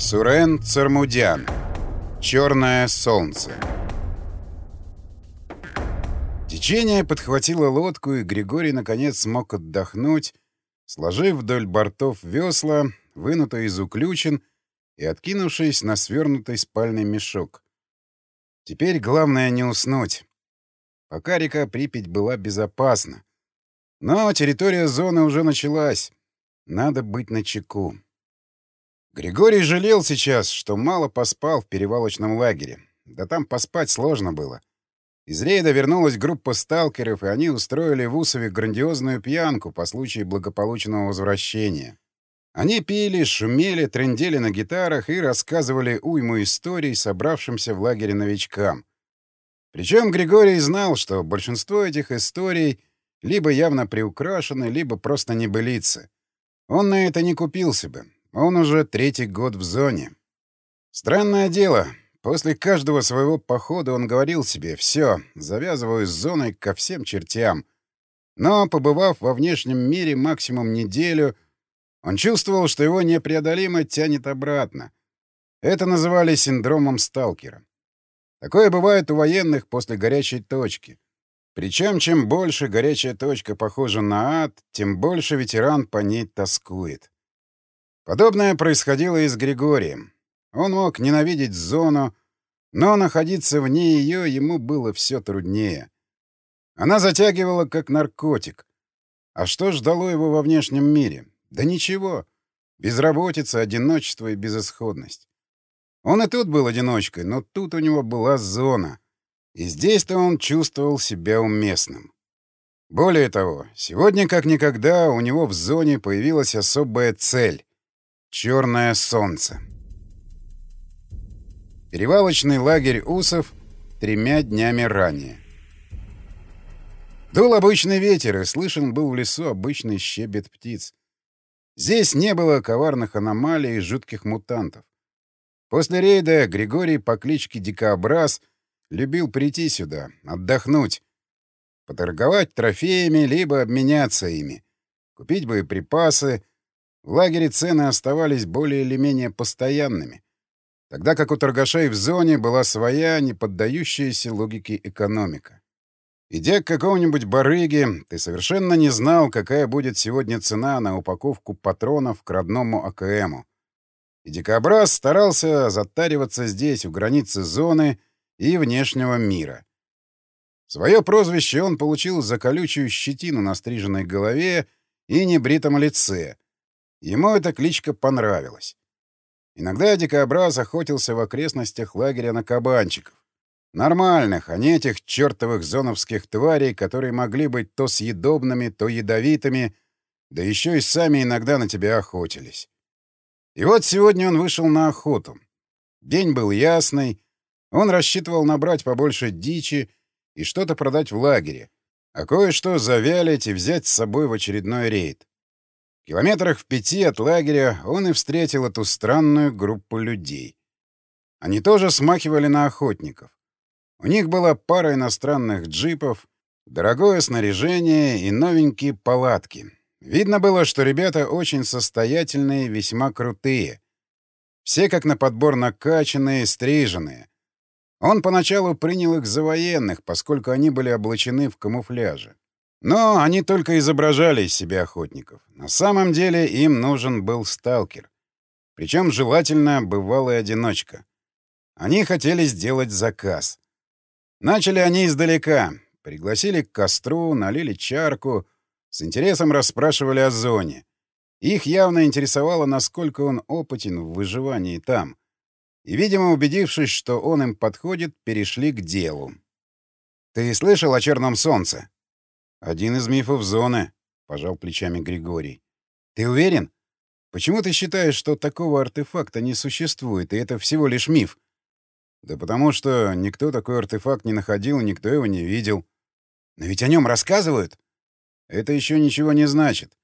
Сурен Цармудян. Черное солнце. Течение подхватило лодку, и Григорий наконец смог отдохнуть, сложив вдоль бортов весла, вынутый из уключен и откинувшись на свернутый спальный мешок. Теперь главное не уснуть. Пока река Припять была безопасна. Но территория зоны уже началась. Надо быть начеку. Григорий жалел сейчас, что мало поспал в перевалочном лагере. Да там поспать сложно было. Из рейда вернулась группа сталкеров, и они устроили в Усове грандиозную пьянку по случаю благополучного возвращения. Они пили, шумели, трендели на гитарах и рассказывали уйму историй собравшимся в лагере новичкам. Причем Григорий знал, что большинство этих историй либо явно приукрашены, либо просто небылицы. Он на это не купился бы. Он уже третий год в зоне. Странное дело. После каждого своего похода он говорил себе «все, завязываю с зоной ко всем чертям». Но, побывав во внешнем мире максимум неделю, он чувствовал, что его непреодолимо тянет обратно. Это называли синдромом сталкера. Такое бывает у военных после горячей точки. Причем, чем больше горячая точка похожа на ад, тем больше ветеран по ней тоскует. Подобное происходило и с Григорием. Он мог ненавидеть зону, но находиться вне ее ему было все труднее. Она затягивала как наркотик. А что ждало его во внешнем мире? Да ничего. Безработица, одиночество и безысходность. Он и тут был одиночкой, но тут у него была зона. И здесь-то он чувствовал себя уместным. Более того, сегодня как никогда у него в зоне появилась особая цель Черное солнце. Перевалочный лагерь Усов тремя днями ранее. Дул обычный ветер, и слышен был в лесу обычный щебет птиц. Здесь не было коварных аномалий и жутких мутантов. После рейда Григорий по кличке Дикообраз любил прийти сюда, отдохнуть, поторговать трофеями, либо обменяться ими, купить боеприпасы, в лагере цены оставались более или менее постоянными, тогда как у торгашей в зоне была своя, не поддающаяся логике экономика. Идя к какому-нибудь барыге, ты совершенно не знал, какая будет сегодня цена на упаковку патронов к родному АКМу. И дикобраз старался затариваться здесь, у границы зоны и внешнего мира. Свое прозвище он получил за колючую щетину на стриженной голове и небритом лице, Ему эта кличка понравилась. Иногда дикобраз охотился в окрестностях лагеря на кабанчиков. Нормальных, а не этих чертовых зоновских тварей, которые могли быть то съедобными, то ядовитыми, да еще и сами иногда на тебя охотились. И вот сегодня он вышел на охоту. День был ясный, он рассчитывал набрать побольше дичи и что-то продать в лагере, а кое-что завялить и взять с собой в очередной рейд километрах в пяти от лагеря он и встретил эту странную группу людей. Они тоже смахивали на охотников. У них была пара иностранных джипов, дорогое снаряжение и новенькие палатки. Видно было, что ребята очень состоятельные весьма крутые. Все как на подбор накачанные, стриженные. Он поначалу принял их за военных, поскольку они были облачены в камуфляже. Но они только изображали из себя охотников. На самом деле им нужен был сталкер. Причем желательно бывалый одиночка. Они хотели сделать заказ. Начали они издалека. Пригласили к костру, налили чарку, с интересом расспрашивали о зоне. Их явно интересовало, насколько он опытен в выживании там. И, видимо, убедившись, что он им подходит, перешли к делу. «Ты слышал о черном солнце?» «Один из мифов зоны», — пожал плечами Григорий. «Ты уверен? Почему ты считаешь, что такого артефакта не существует, и это всего лишь миф?» «Да потому что никто такой артефакт не находил, никто его не видел». «Но ведь о нем рассказывают?» «Это еще ничего не значит.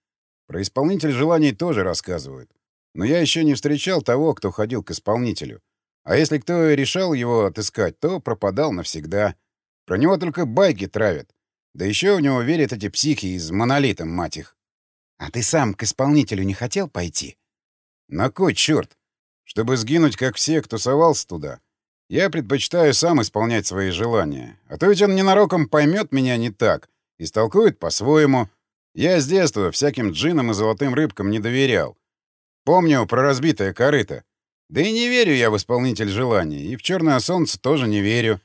Про исполнитель желаний тоже рассказывают. Но я еще не встречал того, кто ходил к исполнителю. А если кто решал его отыскать, то пропадал навсегда. Про него только байки травят. Да еще в него верят эти психи из монолита, мать их. А ты сам к исполнителю не хотел пойти? На кой черт? Чтобы сгинуть, как все, кто совался туда, я предпочитаю сам исполнять свои желания. А то ведь он ненароком поймет меня не так и столкует по-своему. Я с детства всяким джинам и золотым рыбкам не доверял. Помню про разбитое корыто. Да и не верю я в исполнитель желаний, и в черное солнце тоже не верю.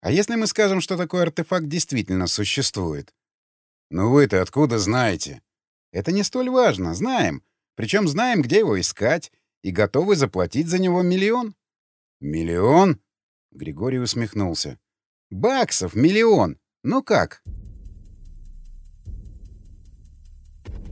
А если мы скажем, что такой артефакт действительно существует? Ну вы-то откуда знаете? Это не столь важно, знаем. Причем знаем, где его искать, и готовы заплатить за него миллион. Миллион? Григорий усмехнулся. Баксов миллион. Ну как?